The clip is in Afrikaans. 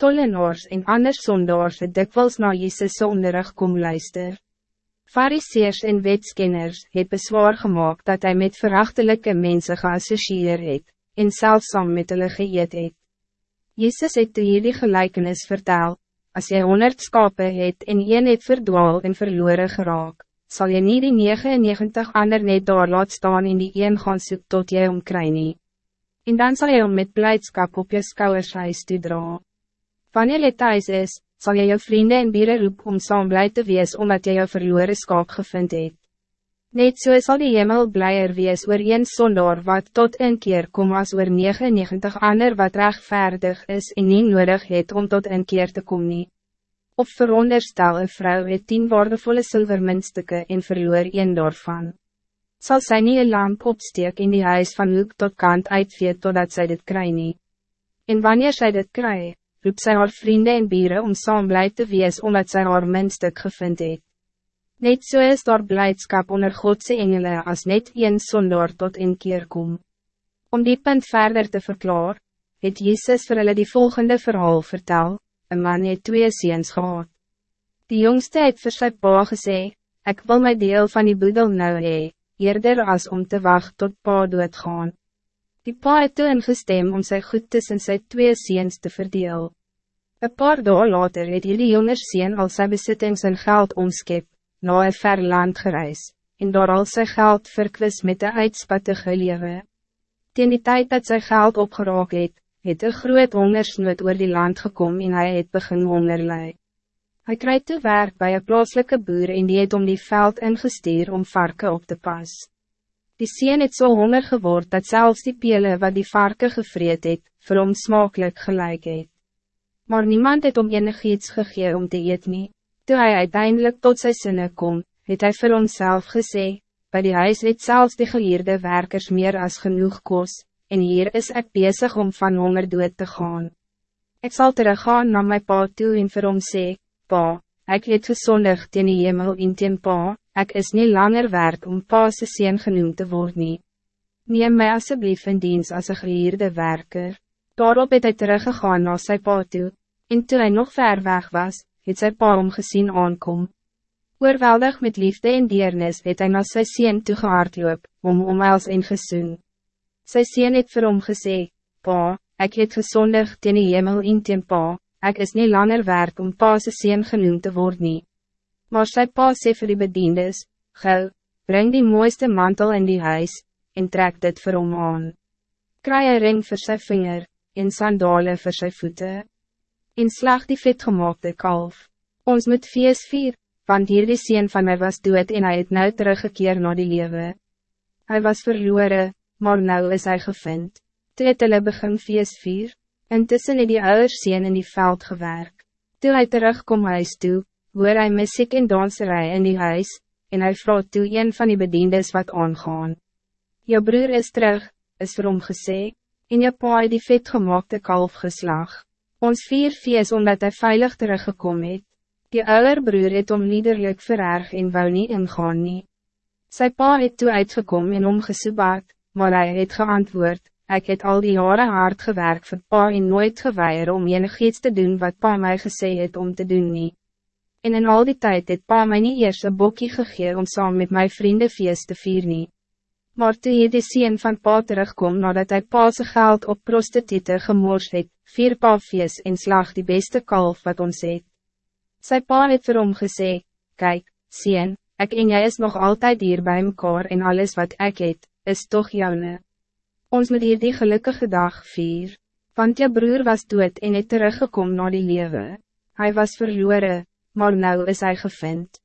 Tollenaars en ander sondaars het dikwels na Jezus' onderrig kom luister. Fariseers en wetskenners het bezwaar gemaakt dat hij met verachtelijke mensen geassocieer het, en zelfsam met hulle geëet het. Jezus het toe hierdie gelijkenis vertel, als jy honderd skape het en een het verdwaal en verloren geraak, zal je niet die 99 ander net daar laat staan en die een gaan soek tot jy omkry nie. En dan zal je om met blijdschap op je schouders huis toe dra. Wanneer je thuis is, zal je je vrienden en bieren roep om saam blij te wees omdat jy jou verloren skaap gevind het. Net so sal die hemel blijer wees oor een sondaar wat tot een keer kom as oor 99 ander wat rechtvaardig is en nie nodig het om tot een keer te komen. nie. Of veronderstel een vrouw het tien waardevolle zilvermuntstukken en verloor een daarvan. Zal zij niet een lamp opsteek in die huis van hoek tot kant uitveet totdat zij dit kry nie. En wanneer zij dit krijgt, roep sy haar vrienden en bieren om saam blij te wees omdat sy haar minstuk gevind het. Net so is daar blijdschap onder Godse engelen als net een sondaar tot een keer kom. Om die punt verder te verklaar, het Jezus vir hulle die volgende verhaal vertel, een man het twee ziens gehad. Die jongste het vir sy pa gesê, ek wil my deel van die boedel nou hee, eerder als om te wachten tot pa doodgaan. Die pa het toe ingestem om sy goed tussen sy twee ziens te verdeel. Een paar dagen later het die jongers zien al sy besittings en geld omskep, na een ver land gereis, en door al sy geld verkwis met de uitspattige lewe. Ten die tijd dat sy geld opgeraak het, het een groot hongersnood oor die land gekom en hy het begin hongerlei. Hy krijgt te werk bij een plaatselijke boer en die het om die veld ingestuur om varken op te pas. Die sien het zo so honger geword dat zelfs die pele wat die varken gevreed het, vir hom smakelijk gelijk het. Maar niemand het om enig iets gegee om te eet nie. Toe hy uiteindelik tot sy sinne kom, het hy vir homself gesê, by die huis het zelfs die geleerde werkers meer als genoeg kos, en hier is ik bezig om van honger dood te gaan. Ik zal teruggaan naar mijn pa toe en vir hom sê, pa, ik het gezondig teen die hemel in teen pa, ik is niet langer werk om pa se sien genoemd te worden. Neem mij alsjeblieft in dienst als een gehierde werker. Daarop het hy teruggegaan na sy pa toe, en toe hy nog ver weg was, het sy pa omgezien aankom. Oorweldig met liefde en deernis het hy na sy sien toe gehaardloop, om omhels en gesoen. Sy sien het vir hom gesê, Pa, ik het gezondig teen die hemel in teen pa, ik is niet langer werk om pa se sien genoemd te worden. Maar sy pa sê vir die bediendes, Gou, breng die mooiste mantel in die huis, en trek dit vir hom aan. Kry een ring vir sy vinger, en sandale vir sy voeten. En slag die vetgemaakte kalf. Ons moet feest vier, want hier die sien van mij was dood en hij het nou teruggekeer naar die lewe. Hij was verloren, maar nou is hij gevind. Toe het hulle begin feest vier. Intussen het die ouders sien in die veld gewerk. Toe hy terugkom huis toe, hoor hy muziek en danserij in die huis, en hy vraagt toe een van die bediendes wat aangaan. Jou broer is terug, is vir hom gesê, en jou pa het die vetgemaakte kalf geslag. Ons vier feest omdat hij veilig teruggekom het. Die ouder broer het om liederlijk vererg en wou nie ingaan nie. Sy pa het toe uitgekom en omgesoebaat, maar hij het geantwoord, Ik het al die jaren hard gewerkt voor pa en nooit geweier om enig iets te doen wat pa mij gesê het om te doen nie. En in al die tijd het pa mij niet eerst een bokkie gegee om saam met mijn vrienden feest te vier nie. Maar toe hy die sien van pa terugkom nadat hij pa sy geld op prostitute gemoors het, vier pa feest en slag die beste kalf wat ons het. Sy pa het vir hom gesê, Kijk, sien, ik en jij is nog altijd hier bij mekaar en alles wat ik het, is toch joune. Ons moet hier die gelukkige dag vier, want je broer was dood en het teruggekom naar die lewe. Hij was verloren, maar nou is hij gevind.